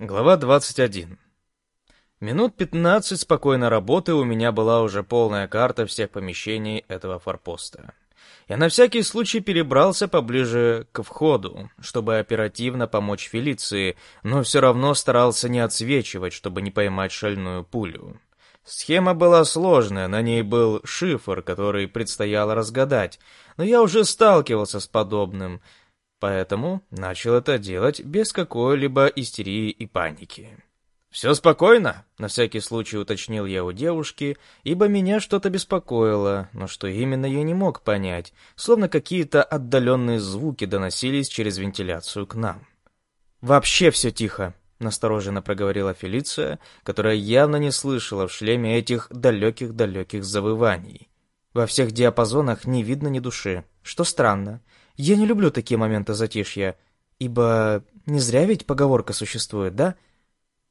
Глава 21. Минут 15 спокойной работы у меня была уже полная карта всех помещений этого форпоста. Я на всякий случай перебрался поближе к входу, чтобы оперативно помочь Фелиции, но все равно старался не отсвечивать, чтобы не поймать шальную пулю. Схема была сложная, на ней был шифр, который предстояло разгадать, но я уже сталкивался с подобным — поэтому начал это делать без какой-либо истерии и паники. «Все спокойно?» — на всякий случай уточнил я у девушки, ибо меня что-то беспокоило, но что именно я не мог понять, словно какие-то отдаленные звуки доносились через вентиляцию к нам. «Вообще все тихо», — настороженно проговорила Фелиция, которая явно не слышала в шлеме этих далеких-далеких завываний. Во всех диапазонах не видно ни души, что странно, я не люблю такие моменты затишья, ибо не зря ведь поговорка существует, да?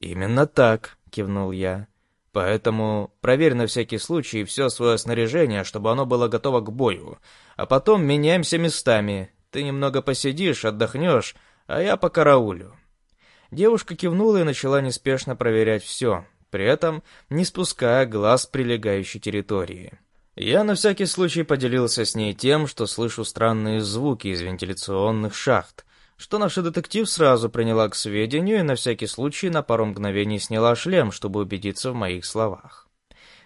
Именно так, кивнул я. Поэтому проверь на всякий случай все свое снаряжение, чтобы оно было готово к бою. А потом меняемся местами. Ты немного посидишь, отдохнешь, а я по караулю. Девушка кивнула и начала неспешно проверять все, при этом не спуская глаз прилегающей территории. Я на всякий случай поделился с ней тем, что слышу странные звуки из вентиляционных шахт, что наша детектив сразу приняла к сведению и на всякий случай на пару мгновений сняла шлем, чтобы убедиться в моих словах.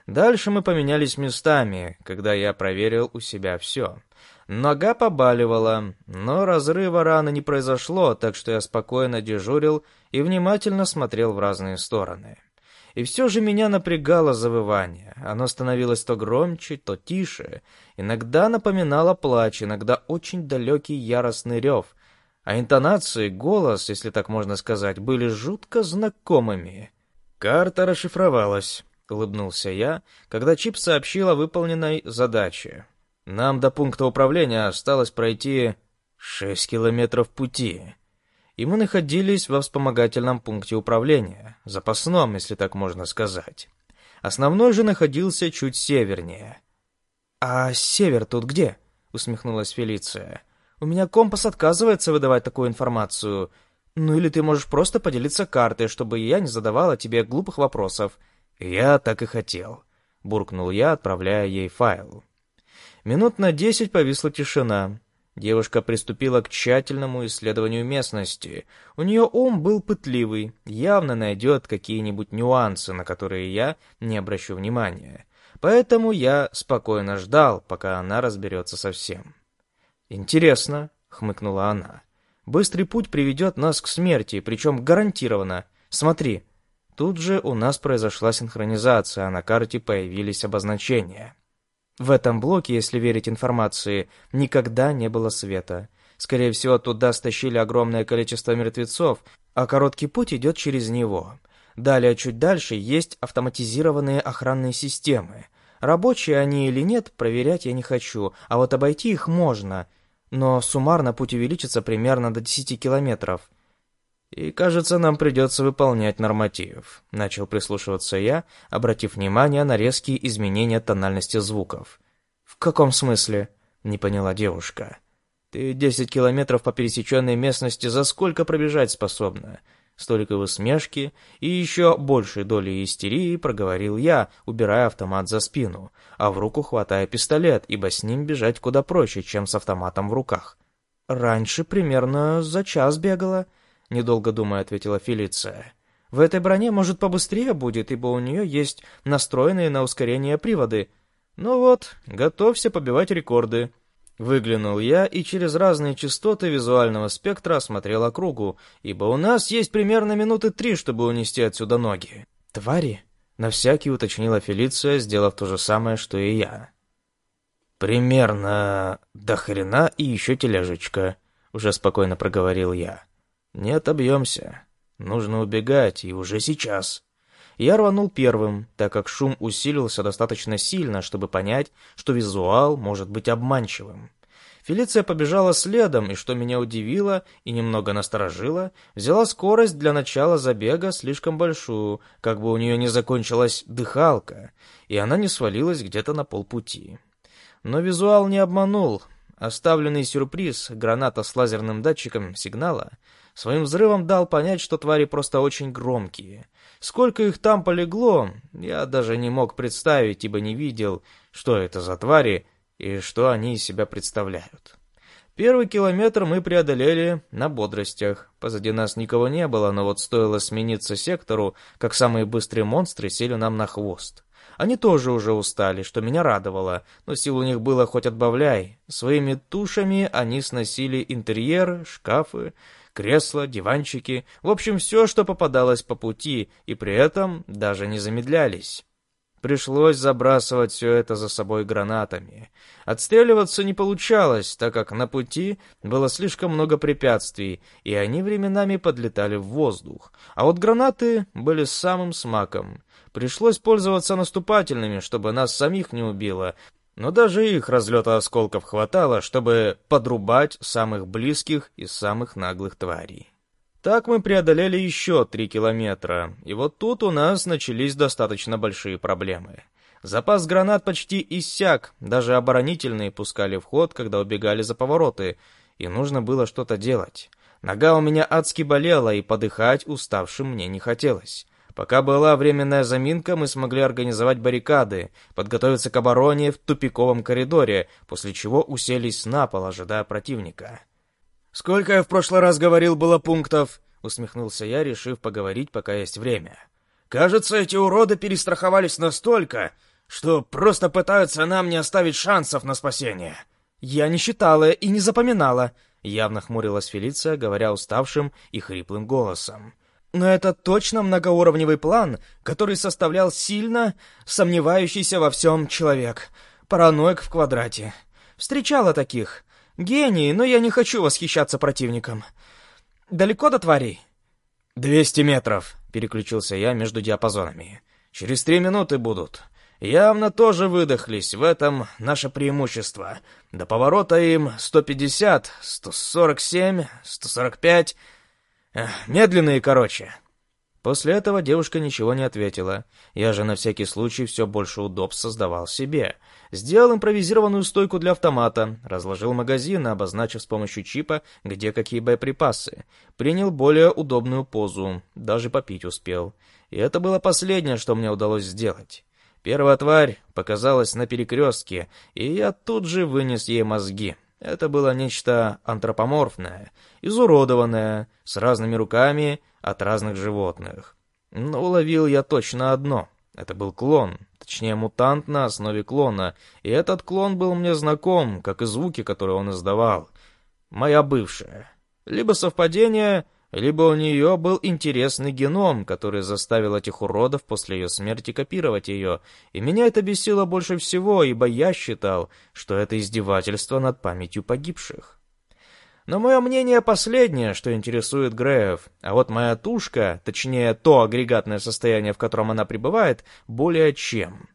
Дальше мы поменялись местами, когда я проверил у себя все. Нога побаливала, но разрыва раны не произошло, так что я спокойно дежурил и внимательно смотрел в разные стороны. И все же меня напрягало завывание. Оно становилось то громче, то тише. Иногда напоминало плач, иногда очень далекий яростный рев. А интонации, голос, если так можно сказать, были жутко знакомыми. Карта расшифровалась, улыбнулся я, когда Чип сообщил о выполненной задаче. Нам до пункта управления осталось пройти шесть километров пути и мы находились во вспомогательном пункте управления, запасном, если так можно сказать. Основной же находился чуть севернее. «А север тут где?» — усмехнулась Фелиция. «У меня компас отказывается выдавать такую информацию. Ну или ты можешь просто поделиться картой, чтобы я не задавала тебе глупых вопросов». «Я так и хотел», — буркнул я, отправляя ей файл. Минут на десять повисла тишина. Девушка приступила к тщательному исследованию местности. У нее ум был пытливый, явно найдет какие-нибудь нюансы, на которые я не обращу внимания. Поэтому я спокойно ждал, пока она разберется со всем. «Интересно», — хмыкнула она. «Быстрый путь приведет нас к смерти, причем гарантированно. Смотри». Тут же у нас произошла синхронизация, а на карте появились обозначения. В этом блоке, если верить информации, никогда не было света. Скорее всего, туда стащили огромное количество мертвецов, а короткий путь идет через него. Далее, чуть дальше, есть автоматизированные охранные системы. Рабочие они или нет, проверять я не хочу, а вот обойти их можно. Но суммарно путь увеличится примерно до 10 километров. «И, кажется, нам придется выполнять норматив», — начал прислушиваться я, обратив внимание на резкие изменения тональности звуков. «В каком смысле?» — не поняла девушка. «Ты десять километров по пересеченной местности за сколько пробежать способна?» Столько усмешки и еще большей доли истерии проговорил я, убирая автомат за спину, а в руку хватая пистолет, ибо с ним бежать куда проще, чем с автоматом в руках. «Раньше примерно за час бегала», недолго думая, ответила Фелиция. В этой броне, может, побыстрее будет, ибо у нее есть настроенные на ускорение приводы. Ну вот, готовься побивать рекорды. Выглянул я и через разные частоты визуального спектра осмотрел округу, ибо у нас есть примерно минуты три, чтобы унести отсюда ноги. «Твари?» — на всякий уточнила Фелиция, сделав то же самое, что и я. «Примерно до хрена и еще тележечка», — уже спокойно проговорил я. Не отобьемся. Нужно убегать, и уже сейчас. Я рванул первым, так как шум усилился достаточно сильно, чтобы понять, что визуал может быть обманчивым. Фелиция побежала следом, и что меня удивило и немного насторожило, взяла скорость для начала забега слишком большую, как бы у нее не закончилась дыхалка, и она не свалилась где-то на полпути. Но визуал не обманул. Оставленный сюрприз, граната с лазерным датчиком сигнала, своим взрывом дал понять, что твари просто очень громкие. Сколько их там полегло, я даже не мог представить, ибо не видел, что это за твари и что они из себя представляют. Первый километр мы преодолели на бодростях. Позади нас никого не было, но вот стоило смениться сектору, как самые быстрые монстры сели нам на хвост. Они тоже уже устали, что меня радовало, но сил у них было хоть отбавляй. Своими тушами они сносили интерьер, шкафы, кресла, диванчики, в общем, все, что попадалось по пути, и при этом даже не замедлялись. Пришлось забрасывать все это за собой гранатами. Отстреливаться не получалось, так как на пути было слишком много препятствий, и они временами подлетали в воздух. А вот гранаты были самым смаком. Пришлось пользоваться наступательными, чтобы нас самих не убило, но даже их разлета осколков хватало, чтобы подрубать самых близких и самых наглых тварей. Так мы преодолели еще три километра, и вот тут у нас начались достаточно большие проблемы. Запас гранат почти иссяк, даже оборонительные пускали в ход, когда убегали за повороты, и нужно было что-то делать. Нога у меня адски болела, и подыхать уставшим мне не хотелось. Пока была временная заминка, мы смогли организовать баррикады, подготовиться к обороне в тупиковом коридоре, после чего уселись на пол, ожидая противника. «Сколько я в прошлый раз говорил было пунктов?» — усмехнулся я, решив поговорить, пока есть время. «Кажется, эти уроды перестраховались настолько, что просто пытаются нам не оставить шансов на спасение». «Я не считала и не запоминала», — явно хмурилась Фелиция, говоря уставшим и хриплым голосом. Но это точно многоуровневый план, который составлял сильно сомневающийся во всем человек. Параноик в квадрате. Встречала таких. Гении, но я не хочу восхищаться противником. Далеко до тварей? «Двести метров», — переключился я между диапазонами. «Через три минуты будут. Явно тоже выдохлись, в этом наше преимущество. До поворота им сто пятьдесят, сто сорок семь, сто сорок пять...» медленные, короче». После этого девушка ничего не ответила. Я же на всякий случай все больше удобств создавал себе. Сделал импровизированную стойку для автомата, разложил магазин, обозначив с помощью чипа, где какие боеприпасы. Принял более удобную позу, даже попить успел. И это было последнее, что мне удалось сделать. Первая тварь показалась на перекрестке, и я тут же вынес ей мозги. Это было нечто антропоморфное, изуродованное, с разными руками от разных животных. Но уловил я точно одно. Это был клон, точнее мутант на основе клона, и этот клон был мне знаком, как и звуки, которые он издавал. Моя бывшая. Либо совпадение, либо у нее был интересный геном, который заставил этих уродов после ее смерти копировать ее, и меня это бесило больше всего, ибо я считал, что это издевательство над памятью погибших. Но мое мнение последнее, что интересует Греев, а вот моя тушка, точнее то агрегатное состояние, в котором она пребывает, более чем.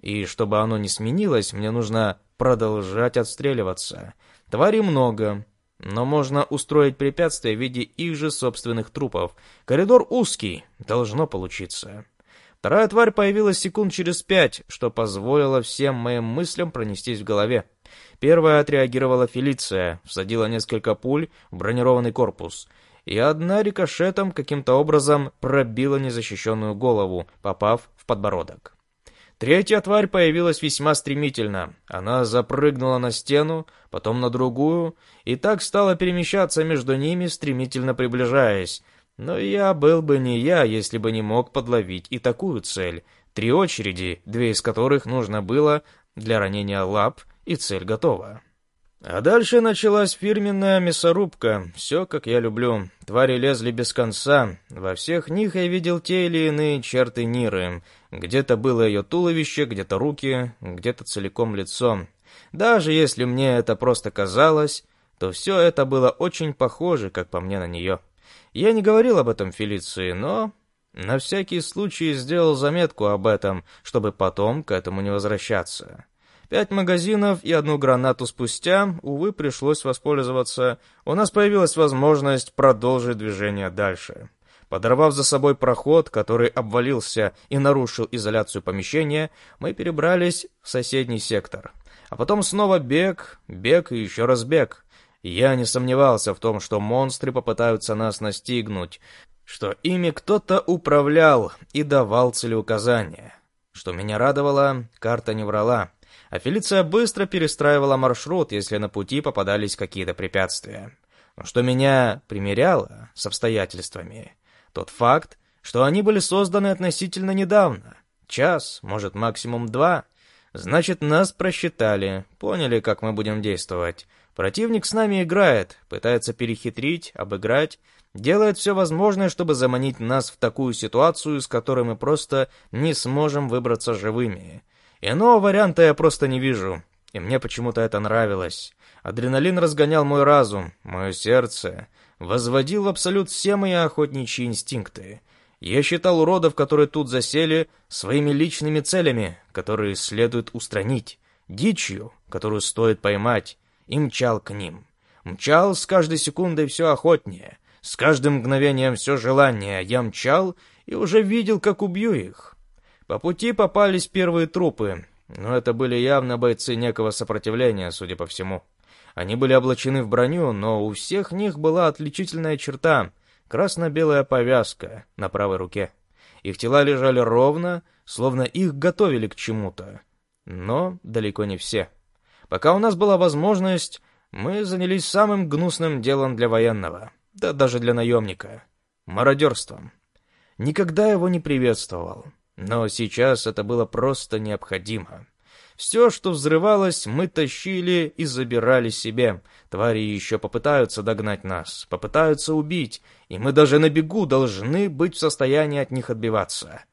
И чтобы оно не сменилось, мне нужно продолжать отстреливаться. Твари много, но можно устроить препятствие в виде их же собственных трупов. Коридор узкий, должно получиться. Вторая тварь появилась секунд через пять, что позволило всем моим мыслям пронестись в голове. Первая отреагировала Фелиция, всадила несколько пуль в бронированный корпус, и одна рикошетом каким-то образом пробила незащищенную голову, попав в подбородок. Третья тварь появилась весьма стремительно. Она запрыгнула на стену, потом на другую, и так стала перемещаться между ними, стремительно приближаясь. Но я был бы не я, если бы не мог подловить и такую цель. Три очереди, две из которых нужно было для ранения лап, и цель готова. А дальше началась фирменная мясорубка. Все, как я люблю. Твари лезли без конца. Во всех них я видел те или иные черты Ниры. Где-то было ее туловище, где-то руки, где-то целиком лицо. Даже если мне это просто казалось, то все это было очень похоже, как по мне, на нее. Я не говорил об этом Фелиции, но на всякий случай сделал заметку об этом, чтобы потом к этому не возвращаться. Пять магазинов и одну гранату спустя, увы, пришлось воспользоваться. У нас появилась возможность продолжить движение дальше. Подорвав за собой проход, который обвалился и нарушил изоляцию помещения, мы перебрались в соседний сектор. А потом снова бег, бег и еще раз бег. Я не сомневался в том, что монстры попытаются нас настигнуть, что ими кто-то управлял и давал целеуказания. Что меня радовало, карта не врала, а Фелиция быстро перестраивала маршрут, если на пути попадались какие-то препятствия. Но что меня примеряло с обстоятельствами, тот факт, что они были созданы относительно недавно. Час, может, максимум два. Значит, нас просчитали, поняли, как мы будем действовать. Противник с нами играет, пытается перехитрить, обыграть, делает все возможное, чтобы заманить нас в такую ситуацию, из которой мы просто не сможем выбраться живыми. Иного варианта я просто не вижу, и мне почему-то это нравилось. Адреналин разгонял мой разум, мое сердце, возводил в абсолют все мои охотничьи инстинкты. Я считал уродов, которые тут засели, своими личными целями, которые следует устранить, дичью, которую стоит поймать, и мчал к ним. Мчал с каждой секундой все охотнее, с каждым мгновением все желание. Я мчал и уже видел, как убью их. По пути попались первые трупы, но это были явно бойцы некого сопротивления, судя по всему. Они были облачены в броню, но у всех них была отличительная черта — красно-белая повязка на правой руке. Их тела лежали ровно, словно их готовили к чему-то. Но далеко не все. Пока у нас была возможность, мы занялись самым гнусным делом для военного, да даже для наемника — мародерством. Никогда его не приветствовал, но сейчас это было просто необходимо. Все, что взрывалось, мы тащили и забирали себе. Твари еще попытаются догнать нас, попытаются убить, и мы даже на бегу должны быть в состоянии от них отбиваться.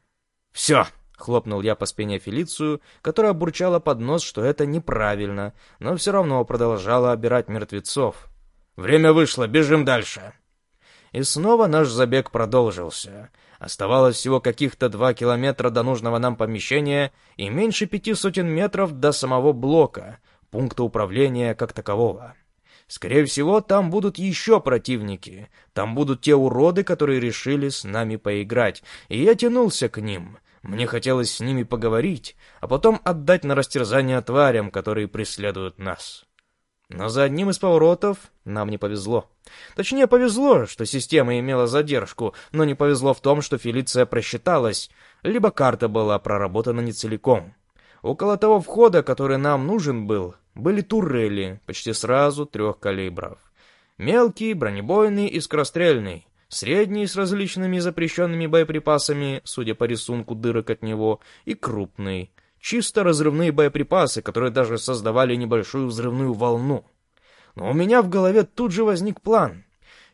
«Все!» — хлопнул я по спине Фелицию, которая бурчала под нос, что это неправильно, но все равно продолжала обирать мертвецов. «Время вышло, бежим дальше!» И снова наш забег продолжился. Оставалось всего каких-то два километра до нужного нам помещения и меньше пяти сотен метров до самого блока, пункта управления как такового. Скорее всего, там будут еще противники. Там будут те уроды, которые решили с нами поиграть. И я тянулся к ним. Мне хотелось с ними поговорить, а потом отдать на растерзание тварям, которые преследуют нас. Но за одним из поворотов нам не повезло. Точнее, повезло, что система имела задержку, но не повезло в том, что Фелиция просчиталась, либо карта была проработана не целиком. Около того входа, который нам нужен был, были турели, почти сразу трех калибров. Мелкий, бронебойный и скорострельный. Средний с различными запрещенными боеприпасами, судя по рисунку дырок от него, и крупный, Чисто разрывные боеприпасы, которые даже создавали небольшую взрывную волну. Но у меня в голове тут же возник план.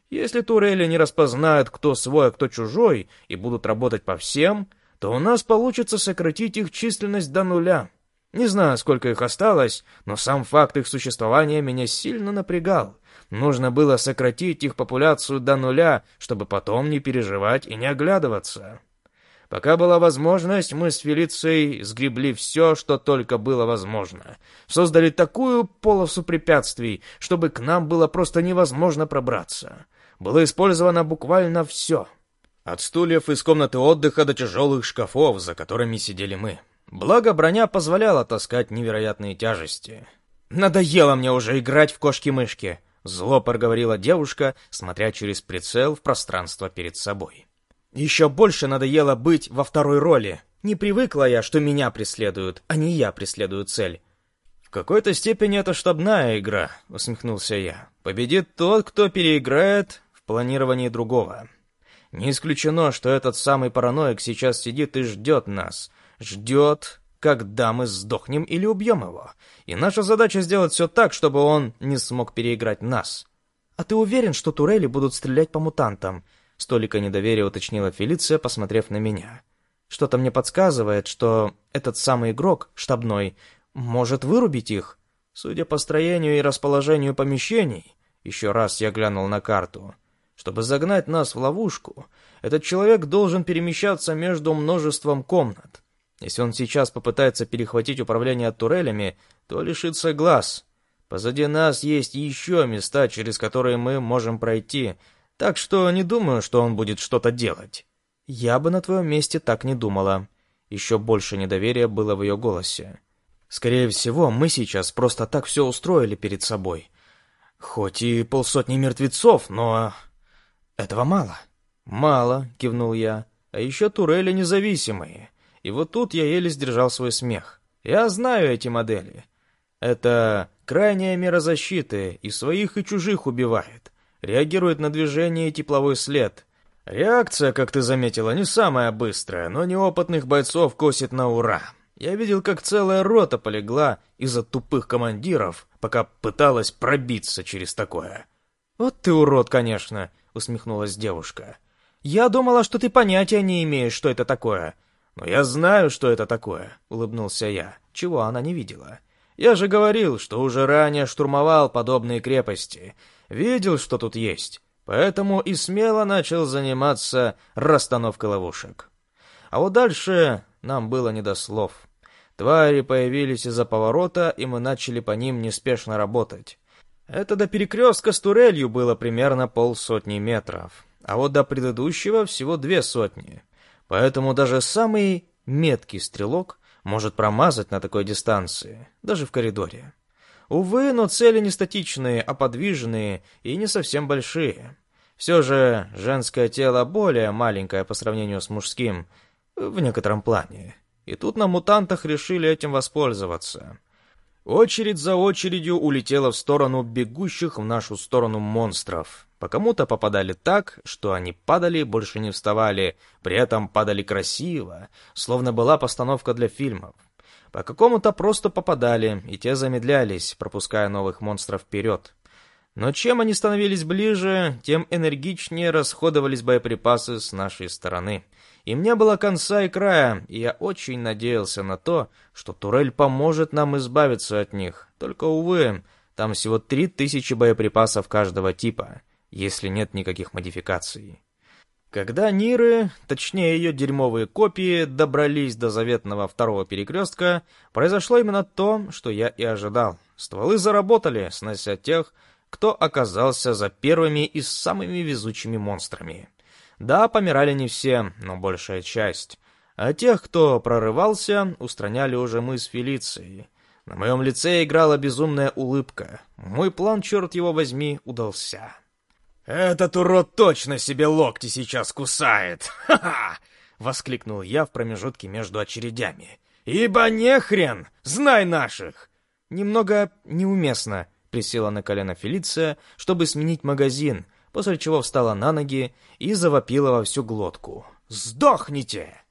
Если турели не распознают, кто свой, а кто чужой, и будут работать по всем, то у нас получится сократить их численность до нуля. Не знаю, сколько их осталось, но сам факт их существования меня сильно напрягал. Нужно было сократить их популяцию до нуля, чтобы потом не переживать и не оглядываться. Пока была возможность, мы с Фелицией сгребли все, что только было возможно. Создали такую полосу препятствий, чтобы к нам было просто невозможно пробраться. Было использовано буквально все. От стульев из комнаты отдыха до тяжелых шкафов, за которыми сидели мы. Благо, броня позволяла таскать невероятные тяжести. «Надоело мне уже играть в кошки-мышки», — зло проговорила девушка, смотря через прицел в пространство перед собой. Еще больше надоело быть во второй роли. Не привыкла я, что меня преследуют, а не я преследую цель. «В какой-то степени это штабная игра», — усмехнулся я. «Победит тот, кто переиграет в планировании другого. Не исключено, что этот самый параноик сейчас сидит и ждет нас. Ждет, когда мы сдохнем или убьем его. И наша задача сделать все так, чтобы он не смог переиграть нас». «А ты уверен, что турели будут стрелять по мутантам?» Столика недоверия уточнила Фелиция, посмотрев на меня. Что-то мне подсказывает, что этот самый игрок, штабной, может вырубить их. Судя по строению и расположению помещений, еще раз я глянул на карту. Чтобы загнать нас в ловушку, этот человек должен перемещаться между множеством комнат. Если он сейчас попытается перехватить управление турелями, то лишится глаз. Позади нас есть еще места, через которые мы можем пройти, так что не думаю, что он будет что-то делать. Я бы на твоем месте так не думала. Еще больше недоверия было в ее голосе. Скорее всего, мы сейчас просто так все устроили перед собой. Хоть и полсотни мертвецов, но... Этого мало. Мало, кивнул я. А еще турели независимые. И вот тут я еле сдержал свой смех. Я знаю эти модели. Это крайняя мера защиты, и своих, и чужих убивает. Реагирует на движение и тепловой след. Реакция, как ты заметила, не самая быстрая, но неопытных бойцов косит на ура. Я видел, как целая рота полегла из-за тупых командиров, пока пыталась пробиться через такое. «Вот ты урод, конечно», — усмехнулась девушка. «Я думала, что ты понятия не имеешь, что это такое». «Но я знаю, что это такое», — улыбнулся я, чего она не видела. «Я же говорил, что уже ранее штурмовал подобные крепости. Видел, что тут есть. Поэтому и смело начал заниматься расстановкой ловушек. А вот дальше нам было не до слов. Твари появились из-за поворота, и мы начали по ним неспешно работать. Это до перекрестка с турелью было примерно полсотни метров а вот до предыдущего всего две сотни. Поэтому даже самый меткий стрелок может промазать на такой дистанции, даже в коридоре. Увы, но цели не статичные, а подвижные и не совсем большие. Все же женское тело более маленькое по сравнению с мужским, в некотором плане. И тут на мутантах решили этим воспользоваться. Очередь за очередью улетела в сторону бегущих в нашу сторону монстров. По кому-то попадали так, что они падали и больше не вставали, при этом падали красиво, словно была постановка для фильмов. По какому-то просто попадали, и те замедлялись, пропуская новых монстров вперед. Но чем они становились ближе, тем энергичнее расходовались боеприпасы с нашей стороны. Им не было конца и края, и я очень надеялся на то, что турель поможет нам избавиться от них. Только, увы, там всего три тысячи боеприпасов каждого типа, если нет никаких модификаций. Когда Ниры, точнее ее дерьмовые копии, добрались до заветного второго перекрестка, произошло именно то, что я и ожидал. Стволы заработали, снося тех, кто оказался за первыми и самыми везучими монстрами. Да, помирали не все, но большая часть. А тех, кто прорывался, устраняли уже мы с Фелицией. На моем лице играла безумная улыбка. Мой план, черт его возьми, удался. «Этот урод точно себе локти сейчас кусает! Ха-ха!» — воскликнул я в промежутке между очередями. «Ибо нехрен! Знай наших!» Немного неуместно присела на колено Фелиция, чтобы сменить магазин, после чего встала на ноги и завопила во всю глотку. «Сдохните!»